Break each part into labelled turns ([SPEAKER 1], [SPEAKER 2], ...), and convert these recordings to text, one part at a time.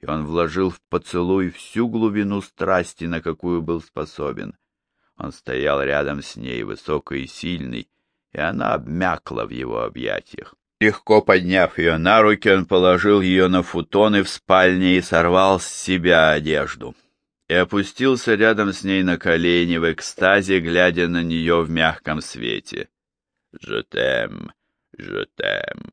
[SPEAKER 1] и он вложил в поцелуй всю глубину страсти, на какую был способен. Он стоял рядом с ней, высокий и сильный, и она обмякла в его объятиях. Легко подняв ее на руки, он положил ее на футоны в спальне и сорвал с себя одежду. И опустился рядом с ней на колени в экстазе, глядя на нее в мягком свете. «Жетем, жетем».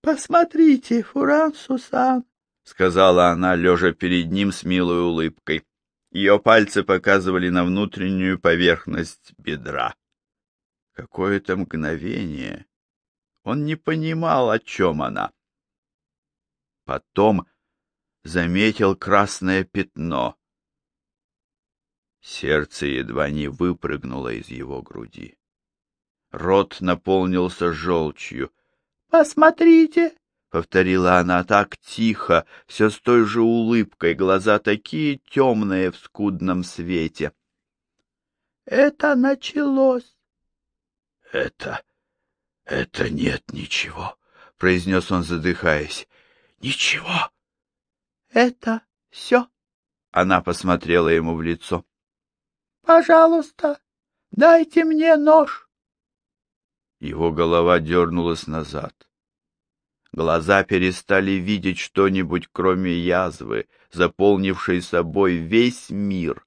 [SPEAKER 2] «Посмотрите, Фуран Сусан», —
[SPEAKER 1] сказала она, лежа перед ним с милой улыбкой. Ее пальцы показывали на внутреннюю поверхность бедра. Какое-то мгновение он не понимал, о чем она. Потом заметил красное пятно. Сердце едва не выпрыгнуло из его груди. Рот наполнился желчью.
[SPEAKER 2] «Посмотрите!»
[SPEAKER 1] — повторила она так тихо, все с той же улыбкой, глаза такие темные в скудном свете.
[SPEAKER 2] «Это началось!»
[SPEAKER 1] «Это... это нет ничего», — произнес он, задыхаясь. «Ничего».
[SPEAKER 2] «Это все?»
[SPEAKER 1] — она посмотрела ему в лицо.
[SPEAKER 2] «Пожалуйста, дайте мне нож».
[SPEAKER 1] Его голова дернулась назад. Глаза перестали видеть что-нибудь, кроме язвы, заполнившей собой весь мир.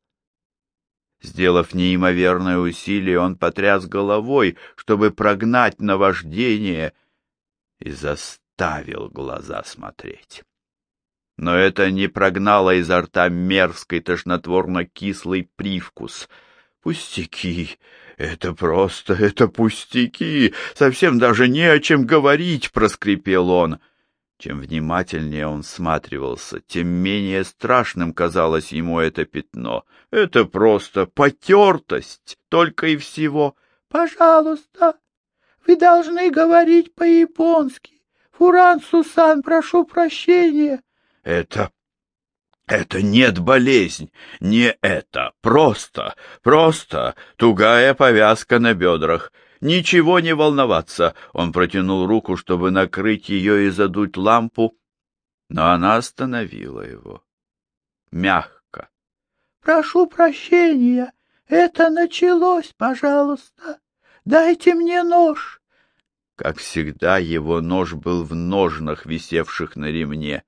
[SPEAKER 1] Сделав неимоверное усилие, он потряс головой, чтобы прогнать наваждение, и заставил глаза смотреть. Но это не прогнало изо рта мерзкий тошнотворно-кислый привкус. Пустяки! Это просто, это пустяки! Совсем даже не о чем говорить, — проскрипел он. — чем внимательнее он всматривался, тем менее страшным казалось ему это пятно. Это просто потертость, только и всего.
[SPEAKER 2] «Пожалуйста, вы должны говорить по-японски. Фуран Сусан, прошу прощения».
[SPEAKER 1] «Это... это нет болезнь, не это, просто, просто тугая повязка на бедрах». Ничего не волноваться. Он протянул руку, чтобы накрыть ее и задуть лампу, но она остановила его. Мягко.
[SPEAKER 2] Прошу прощения. Это началось, пожалуйста. Дайте мне нож.
[SPEAKER 1] Как всегда, его нож был в ножнах, висевших на ремне.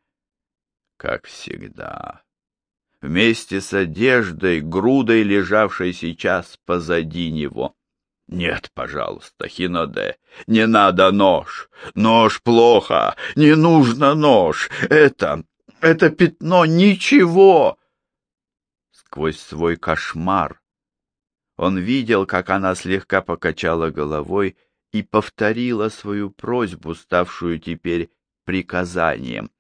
[SPEAKER 1] Как всегда. Вместе с одеждой, грудой, лежавшей сейчас позади него. Нет, пожалуйста, Хиноде, не надо нож. Нож плохо, не нужно нож. Это, это пятно ничего. Сквозь свой кошмар он видел, как она слегка покачала головой и повторила свою просьбу, ставшую теперь приказанием.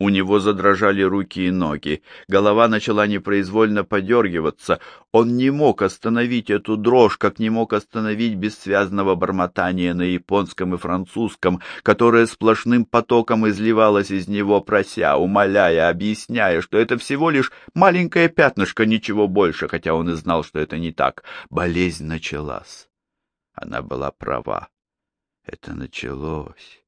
[SPEAKER 1] У него задрожали руки и ноги, голова начала непроизвольно подергиваться. Он не мог остановить эту дрожь, как не мог остановить бессвязного бормотания на японском и французском, которое сплошным потоком изливалось из него, прося, умоляя, объясняя, что это всего лишь маленькое пятнышко, ничего больше, хотя он и знал, что это не так. Болезнь началась. Она была права. Это началось.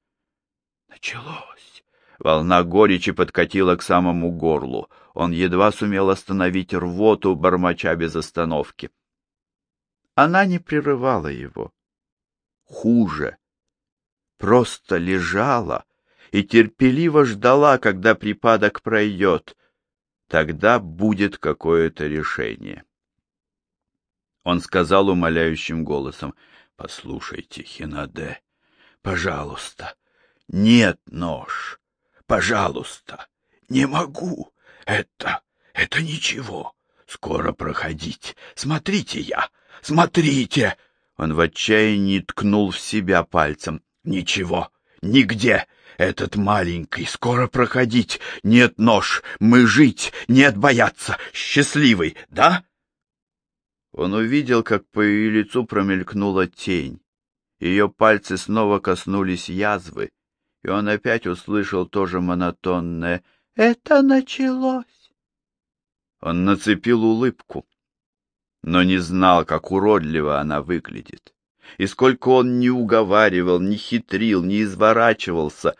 [SPEAKER 1] Началось. Волна горечи подкатила к самому горлу. Он едва сумел остановить рвоту, бормоча без остановки. Она не прерывала его. Хуже. Просто лежала и терпеливо ждала, когда припадок пройдет. Тогда будет какое-то решение. Он сказал умоляющим голосом, «Послушайте, Хинаде, пожалуйста, нет нож, Пожалуйста, не могу. Это, это ничего. Скоро проходить. Смотрите я, смотрите. Он в отчаянии ткнул в себя пальцем. Ничего, нигде. Этот маленький, скоро проходить. Нет нож, мы жить, нет бояться. Счастливый, да? Он увидел, как по ее лицу промелькнула тень. Ее пальцы снова коснулись язвы, и он опять услышал тоже монотонное «Это началось». Он нацепил улыбку, но не знал, как уродливо она выглядит. И сколько он не уговаривал, не хитрил, не изворачивался,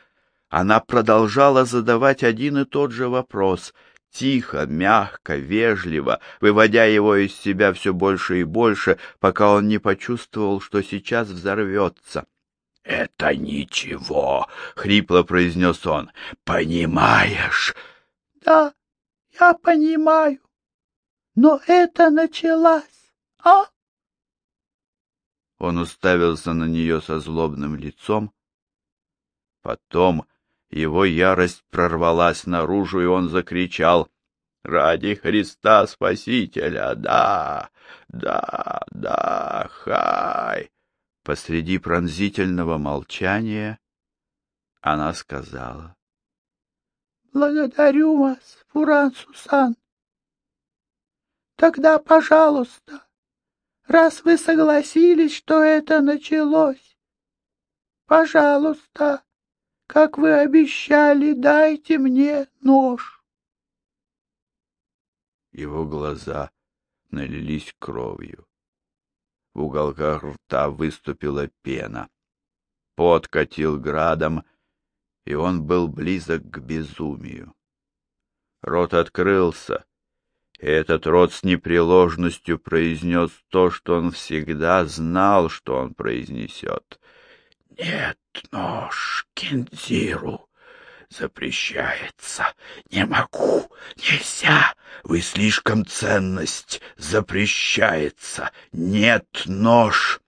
[SPEAKER 1] Она продолжала задавать один и тот же вопрос, тихо, мягко, вежливо, выводя его из себя все больше и больше, пока он не почувствовал, что сейчас взорвется. — Это ничего, — хрипло произнес он. — Понимаешь?
[SPEAKER 2] — Да, я понимаю. Но это началось, а?
[SPEAKER 1] Он уставился на нее со злобным лицом. Потом его ярость прорвалась наружу, и он закричал «Ради Христа Спасителя! Да! Да! Да! Хай!» Посреди пронзительного молчания она сказала
[SPEAKER 2] «Благодарю вас, Фуран Сусан. Тогда, пожалуйста, раз вы согласились, что это началось, пожалуйста, как вы обещали, дайте мне нож.
[SPEAKER 1] Его глаза налились кровью. В уголках рта выступила пена. Пот катил градом, и он был близок к безумию. Рот открылся, этот род с непреложностью произнес то, что он всегда знал, что он произнесет. «Нет, нож, Кензиру, запрещается. Не могу, нельзя, вы слишком ценность, запрещается. Нет, нож».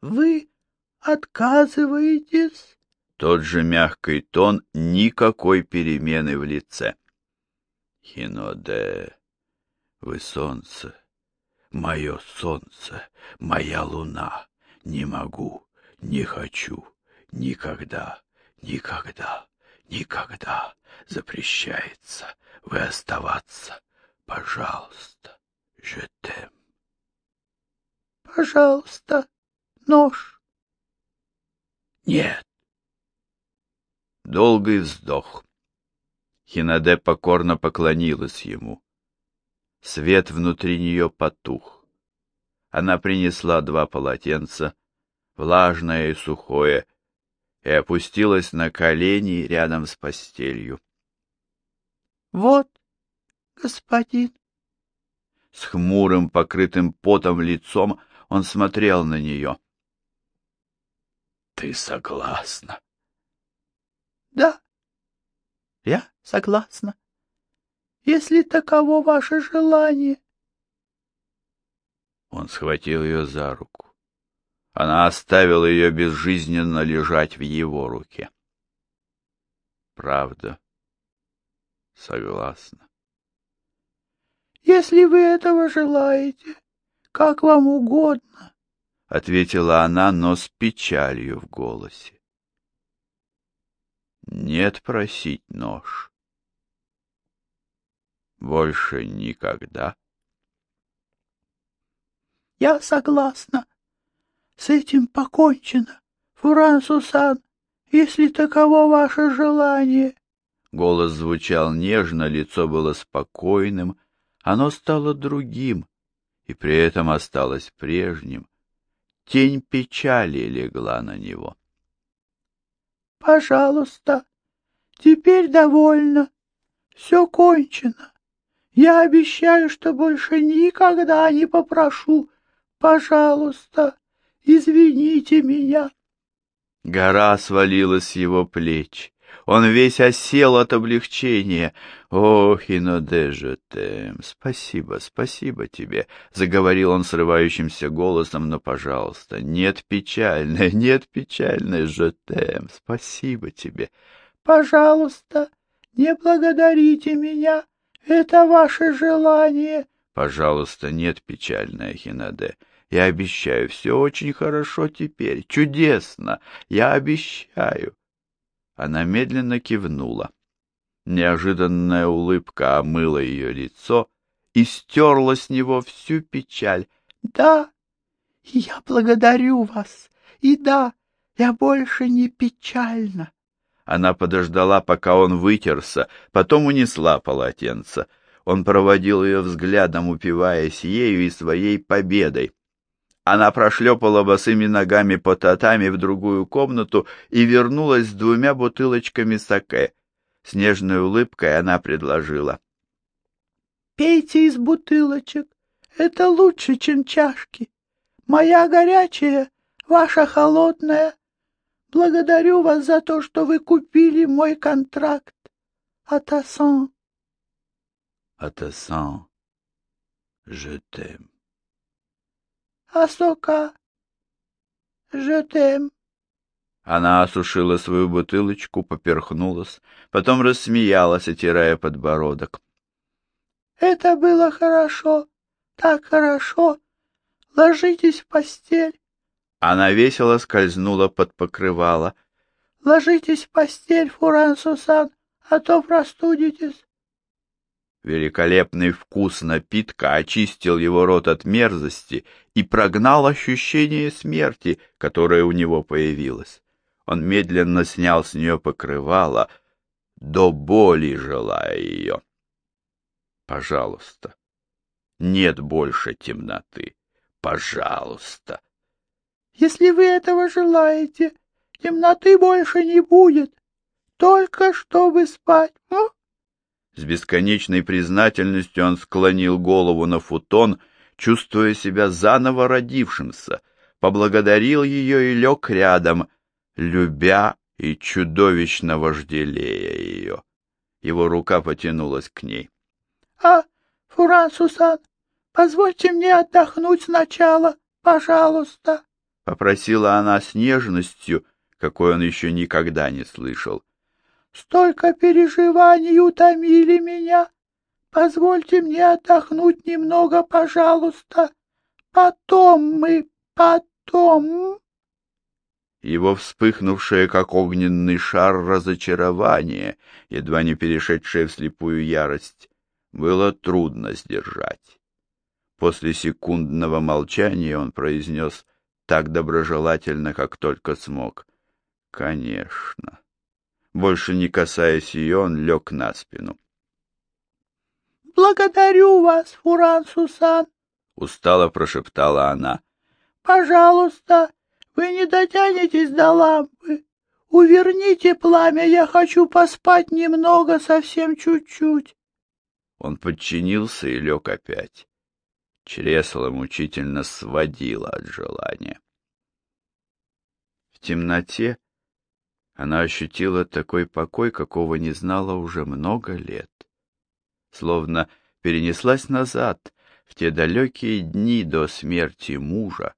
[SPEAKER 2] «Вы отказываетесь?»
[SPEAKER 1] Тот же мягкий тон, никакой перемены в лице. Хиноде, вы солнце, мое солнце, моя луна. Не могу, не хочу, никогда, никогда, никогда запрещается вы оставаться. Пожалуйста, жетем.
[SPEAKER 2] Пожалуйста, нож.
[SPEAKER 1] Нет. Долгий вздох. Хинаде покорно поклонилась ему. Свет внутри нее потух. Она принесла два полотенца, влажное и сухое, и опустилась на колени рядом с постелью.
[SPEAKER 2] — Вот, господин.
[SPEAKER 1] С хмурым, покрытым потом лицом он смотрел на нее. — Ты согласна?
[SPEAKER 2] — Да. Я согласна. Если таково ваше желание.
[SPEAKER 1] Он схватил ее за руку. Она оставила ее безжизненно лежать в его руке. Правда. Согласна.
[SPEAKER 2] Если вы этого желаете, как вам угодно, —
[SPEAKER 1] ответила она, но с печалью в голосе. Нет просить нож. Больше никогда.
[SPEAKER 2] Я согласна. С этим покончено, Фуран Сусан, если таково ваше желание.
[SPEAKER 1] Голос звучал нежно, лицо было спокойным, оно стало другим, и при этом осталось прежним. Тень печали легла на него.
[SPEAKER 2] Пожалуйста, теперь довольно. Все кончено. Я обещаю, что больше никогда не попрошу. Пожалуйста, извините меня.
[SPEAKER 1] Гора свалилась с его плеч. Он весь осел от облегчения. «О, Хинодеже Тем, спасибо, спасибо тебе», — заговорил он срывающимся голосом, но, пожалуйста, нет печальной, нет печальной же Тем, спасибо тебе.
[SPEAKER 2] «Пожалуйста, не благодарите меня, это ваше желание».
[SPEAKER 1] «Пожалуйста, нет печальная, Хинаде». Я обещаю, все очень хорошо теперь, чудесно, я обещаю. Она медленно кивнула. Неожиданная улыбка омыла ее лицо и стерла с него всю печаль.
[SPEAKER 2] — Да, я благодарю вас, и да, я больше не печальна.
[SPEAKER 1] Она подождала, пока он вытерся, потом унесла полотенце. Он проводил ее взглядом, упиваясь ею и своей победой. Она прошлепала босыми ногами по татами в другую комнату и вернулась с двумя бутылочками саке. С нежной улыбкой она предложила.
[SPEAKER 2] — Пейте из бутылочек. Это лучше, чем чашки. Моя горячая, ваша холодная. Благодарю вас за то, что вы купили мой контракт. Атасан.
[SPEAKER 1] Атасан. Je t'aime.
[SPEAKER 2] Асока. T'aime.
[SPEAKER 1] Она осушила свою бутылочку, поперхнулась, потом рассмеялась, отирая подбородок.
[SPEAKER 2] — Это было хорошо, так хорошо. Ложитесь в постель.
[SPEAKER 1] Она весело скользнула под покрывало.
[SPEAKER 2] — Ложитесь в постель, Фуран Сусан, а то простудитесь.
[SPEAKER 1] Великолепный вкус напитка очистил его рот от мерзости и прогнал ощущение смерти, которое у него появилось. Он медленно снял с нее покрывало, до боли желая ее. Пожалуйста, нет больше темноты. Пожалуйста.
[SPEAKER 2] Если вы этого желаете, темноты больше не будет. Только чтобы спать, а?
[SPEAKER 1] С бесконечной признательностью он склонил голову на футон, чувствуя себя заново родившимся, поблагодарил ее и лег рядом, любя и чудовищно вожделея ее. Его рука потянулась к ней.
[SPEAKER 2] — А, Фуран Сусан, позвольте мне отдохнуть сначала, пожалуйста, —
[SPEAKER 1] попросила она с нежностью, какой он еще никогда не слышал.
[SPEAKER 2] — Столько переживаний утомили меня. Позвольте мне отдохнуть немного, пожалуйста. Потом мы, потом...
[SPEAKER 1] Его вспыхнувшее, как огненный шар, разочарование, едва не перешедшее в слепую ярость, было трудно сдержать. После секундного молчания он произнес так доброжелательно, как только смог. «Конечно». Больше не касаясь ее, он лег на спину.
[SPEAKER 2] — Благодарю вас, Фуран Сусан, —
[SPEAKER 1] устало прошептала она.
[SPEAKER 2] — Пожалуйста, вы не дотянетесь до лампы. Уверните пламя, я хочу поспать немного, совсем чуть-чуть.
[SPEAKER 1] Он подчинился и лег опять. Чресло мучительно сводило от желания. В темноте она ощутила такой покой, какого не знала уже много лет. Словно перенеслась назад, в те далекие дни до смерти мужа,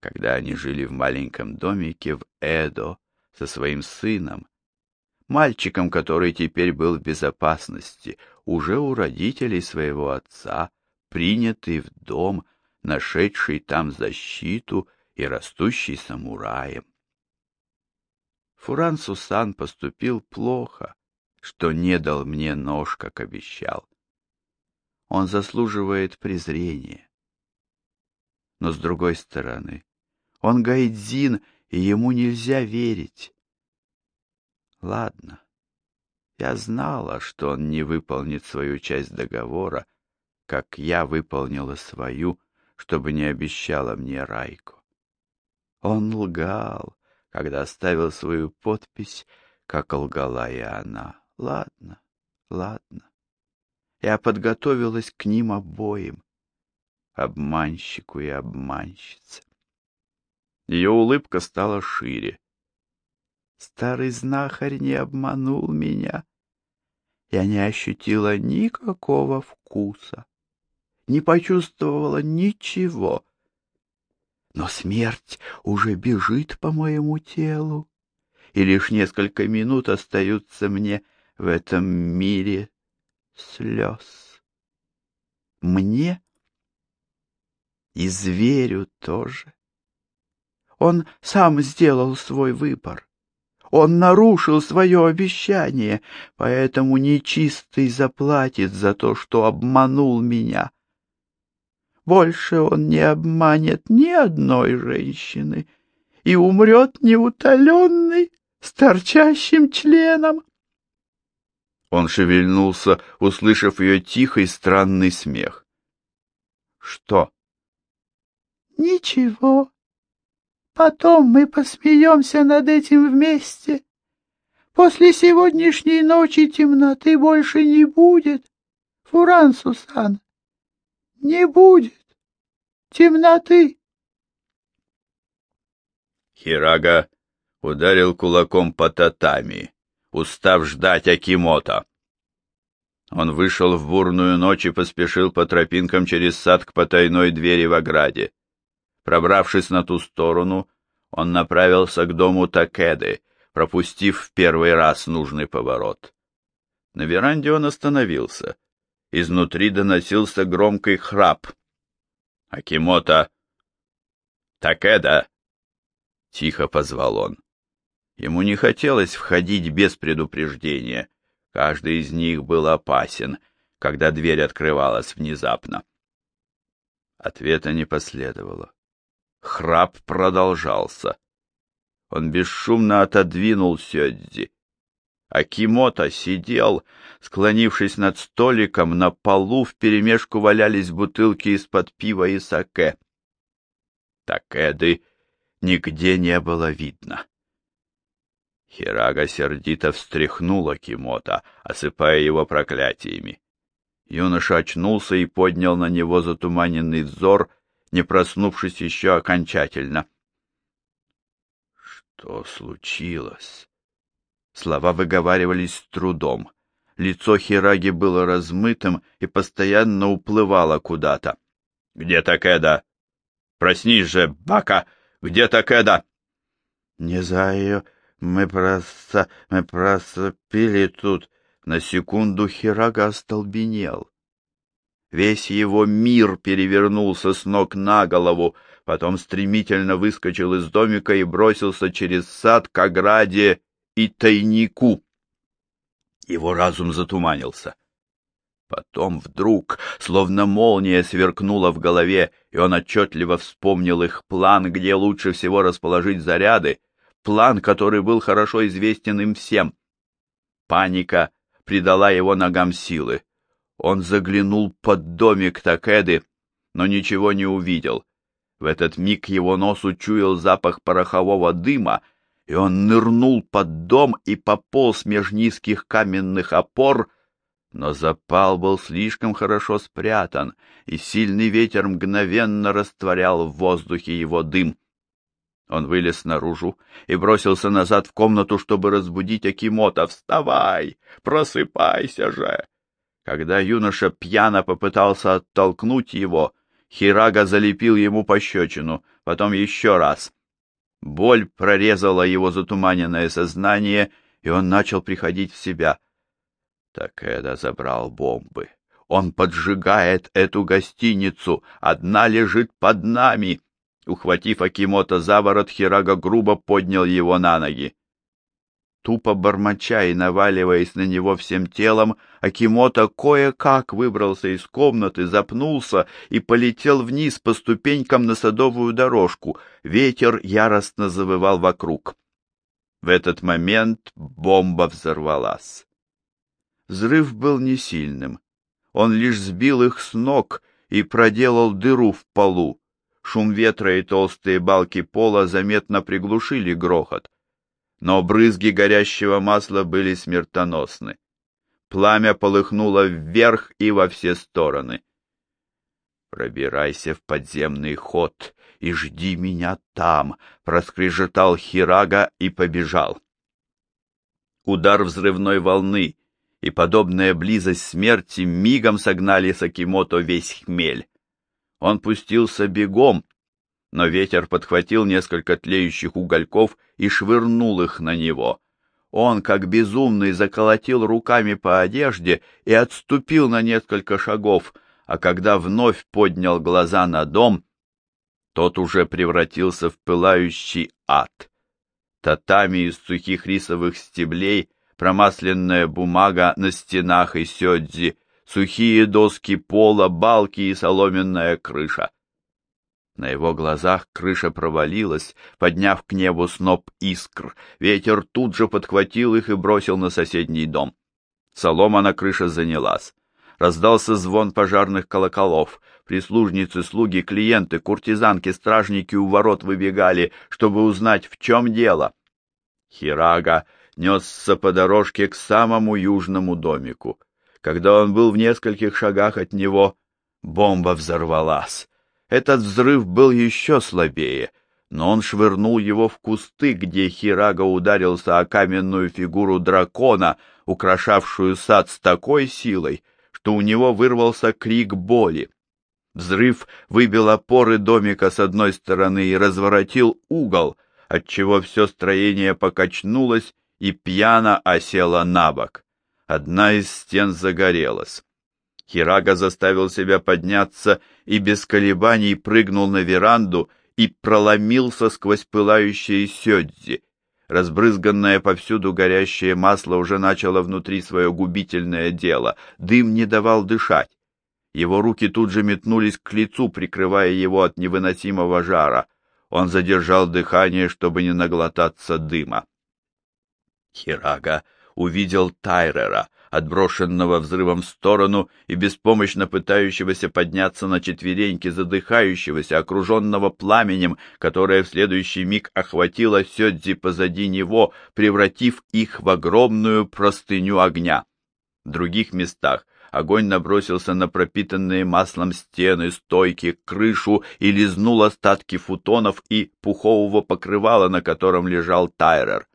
[SPEAKER 1] когда они жили в маленьком домике в Эдо со своим сыном, мальчиком, который теперь был в безопасности, уже у родителей своего отца, принятый в дом, нашедший там защиту и растущий самураем. Фуран Сусан поступил плохо, что не дал мне нож, как обещал. Он заслуживает презрения. Но с другой стороны, он гайдзин, и ему нельзя верить. Ладно, я знала, что он не выполнит свою часть договора, как я выполнила свою, чтобы не обещала мне Райку. Он лгал, когда оставил свою подпись, как лгала и она. Ладно, ладно. Я подготовилась к ним обоим, обманщику и обманщице. Ее улыбка стала шире. Старый знахарь не обманул меня. Я не ощутила никакого вкуса, не почувствовала ничего, но смерть уже бежит по моему телу, и лишь несколько минут остаются мне в этом мире слез. Мне и зверю тоже. Он сам сделал свой выбор. Он нарушил свое обещание, поэтому нечистый заплатит за то, что обманул меня. Больше он не обманет ни одной женщины и умрет неутоленный с торчащим членом. Он шевельнулся, услышав ее тихий странный смех. — Что?
[SPEAKER 2] Ничего. Потом мы посмеемся над этим вместе. После сегодняшней ночи темноты больше не будет. Фуран Сусан, не будет темноты.
[SPEAKER 1] Хирага ударил кулаком по татами, устав ждать Акимото. Он вышел в бурную ночь и поспешил по тропинкам через сад к потайной двери в ограде. Пробравшись на ту сторону, он направился к дому Такеды, пропустив в первый раз нужный поворот. На веранде он остановился. Изнутри доносился громкий храп. «Акимото!» «Такеда!» — тихо позвал он. Ему не хотелось входить без предупреждения. Каждый из них был опасен, когда дверь открывалась внезапно. Ответа не последовало. Храп продолжался. Он бесшумно отодвинул Сёдзи. Акимото сидел, склонившись над столиком, на полу вперемешку валялись бутылки из-под пива и саке. Такеды нигде не было видно. Хирага сердито встряхнула Кимота, осыпая его проклятиями. Юноша очнулся и поднял на него затуманенный взор, не проснувшись еще окончательно. Что случилось? Слова выговаривались с трудом. Лицо Хираги было размытым и постоянно уплывало куда-то. — Где Такеда? Проснись же, Бака! Где Такеда? — Не знаю, мы просто... мы просто пили тут. На секунду Хирага остолбенел. Весь его мир перевернулся с ног на голову, потом стремительно выскочил из домика и бросился через сад к ограде и тайнику. Его разум затуманился. Потом вдруг, словно молния, сверкнула в голове, и он отчетливо вспомнил их план, где лучше всего расположить заряды, план, который был хорошо известен им всем. Паника придала его ногам силы. Он заглянул под домик Такеды, но ничего не увидел. В этот миг его нос учуял запах порохового дыма, и он нырнул под дом и пополз меж низких каменных опор, но запал был слишком хорошо спрятан, и сильный ветер мгновенно растворял в воздухе его дым. Он вылез наружу и бросился назад в комнату, чтобы разбудить Акимота. «Вставай! Просыпайся же!» Когда юноша пьяно попытался оттолкнуть его, Хирага залепил ему пощечину, потом еще раз. Боль прорезала его затуманенное сознание, и он начал приходить в себя. Такеда забрал бомбы. Он поджигает эту гостиницу. Одна лежит под нами. Ухватив Акимото за ворот, Хирага грубо поднял его на ноги. Тупо бормоча и наваливаясь на него всем телом, Акимото кое-как выбрался из комнаты, запнулся и полетел вниз по ступенькам на садовую дорожку. Ветер яростно завывал вокруг. В этот момент бомба взорвалась. Взрыв был не сильным. Он лишь сбил их с ног и проделал дыру в полу. Шум ветра и толстые балки пола заметно приглушили грохот но брызги горящего масла были смертоносны. Пламя полыхнуло вверх и во все стороны. «Пробирайся в подземный ход и жди меня там», — проскрежетал Хирага и побежал. Удар взрывной волны и подобная близость смерти мигом согнали Сакимото весь хмель. Он пустился бегом, но ветер подхватил несколько тлеющих угольков и швырнул их на него. Он, как безумный, заколотил руками по одежде и отступил на несколько шагов, а когда вновь поднял глаза на дом, тот уже превратился в пылающий ад. Татами из сухих рисовых стеблей, промасленная бумага на стенах и сёдзи, сухие доски пола, балки и соломенная крыша. На его глазах крыша провалилась, подняв к небу сноп искр. Ветер тут же подхватил их и бросил на соседний дом. Солома на крыше занялась. Раздался звон пожарных колоколов. Прислужницы, слуги, клиенты, куртизанки, стражники у ворот выбегали, чтобы узнать, в чем дело. Хирага несся по дорожке к самому южному домику. Когда он был в нескольких шагах от него, бомба взорвалась. Этот взрыв был еще слабее, но он швырнул его в кусты, где Хирага ударился о каменную фигуру дракона, украшавшую сад с такой силой, что у него вырвался крик боли. Взрыв выбил опоры домика с одной стороны и разворотил угол, отчего все строение покачнулось и пьяно осело на бок. Одна из стен загорелась. Хирага заставил себя подняться и без колебаний прыгнул на веранду и проломился сквозь пылающие сёдзи. Разбрызганное повсюду горящее масло уже начало внутри свое губительное дело. Дым не давал дышать. Его руки тут же метнулись к лицу, прикрывая его от невыносимого жара. Он задержал дыхание, чтобы не наглотаться дыма. Хирага увидел Тайрера, отброшенного взрывом в сторону и беспомощно пытающегося подняться на четвереньки, задыхающегося, окруженного пламенем, которое в следующий миг охватило Сёдзи позади него, превратив их в огромную простыню огня. В других местах огонь набросился на пропитанные маслом стены, стойки, крышу и лизнул остатки футонов и пухового покрывала, на котором лежал Тайрер.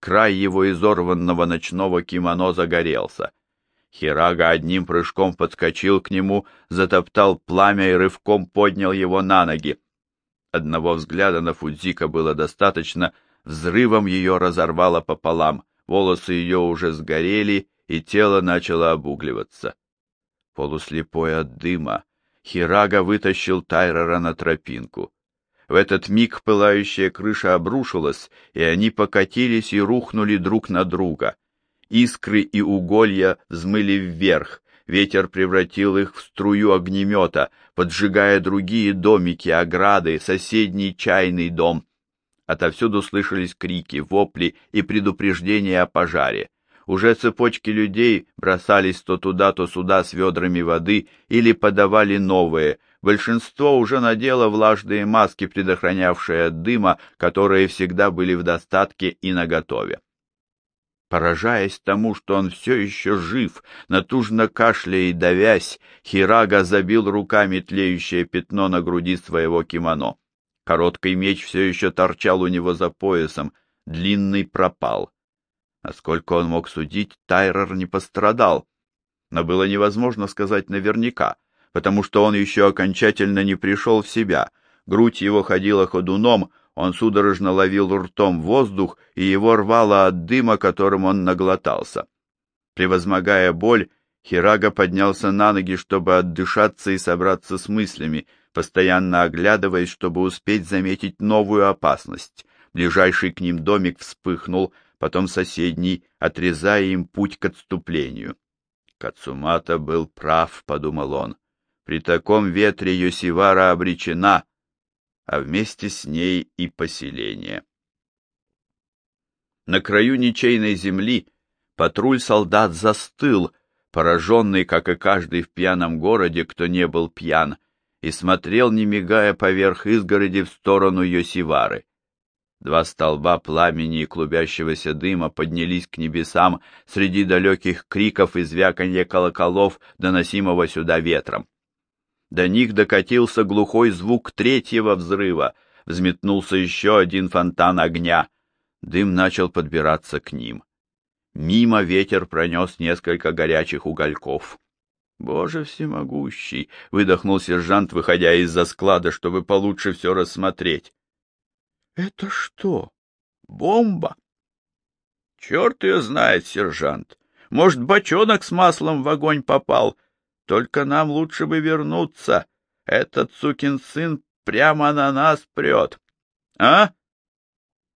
[SPEAKER 1] Край его изорванного ночного кимоно загорелся. Хирага одним прыжком подскочил к нему, затоптал пламя и рывком поднял его на ноги. Одного взгляда на Фудзика было достаточно, взрывом ее разорвало пополам, волосы ее уже сгорели, и тело начало обугливаться. Полуслепой от дыма, Хирага вытащил Тайрера на тропинку. В этот миг пылающая крыша обрушилась, и они покатились и рухнули друг на друга. Искры и уголья взмыли вверх, ветер превратил их в струю огнемета, поджигая другие домики, ограды, соседний чайный дом. Отовсюду слышались крики, вопли и предупреждения о пожаре. Уже цепочки людей бросались то туда, то сюда с ведрами воды или подавали новые, большинство уже надело влажные маски, предохранявшие от дыма, которые всегда были в достатке и наготове. Поражаясь тому, что он все еще жив, натужно кашляя и давясь, Хирага забил руками тлеющее пятно на груди своего кимоно. Короткий меч все еще торчал у него за поясом, длинный пропал. Насколько он мог судить, Тайрер не пострадал, но было невозможно сказать наверняка — потому что он еще окончательно не пришел в себя. Грудь его ходила ходуном, он судорожно ловил ртом воздух, и его рвало от дыма, которым он наглотался. Превозмогая боль, Хирага поднялся на ноги, чтобы отдышаться и собраться с мыслями, постоянно оглядываясь, чтобы успеть заметить новую опасность. Ближайший к ним домик вспыхнул, потом соседний, отрезая им путь к отступлению. Кацумата был прав, — подумал он. При таком ветре Йосивара обречена, а вместе с ней и поселение. На краю ничейной земли патруль солдат застыл, пораженный, как и каждый в пьяном городе, кто не был пьян, и смотрел, не мигая поверх изгороди в сторону Йосивары. Два столба пламени и клубящегося дыма поднялись к небесам среди далеких криков и звяканья колоколов, доносимого сюда ветром. До них докатился глухой звук третьего взрыва. Взметнулся еще один фонтан огня. Дым начал подбираться к ним. Мимо ветер пронес несколько горячих угольков. «Боже всемогущий!» — выдохнул сержант, выходя из-за склада, чтобы получше все рассмотреть. «Это что, бомба?» «Черт ее знает, сержант! Может, бочонок с маслом в огонь попал?» Только нам лучше бы вернуться. Этот сукин сын прямо на нас прет. А?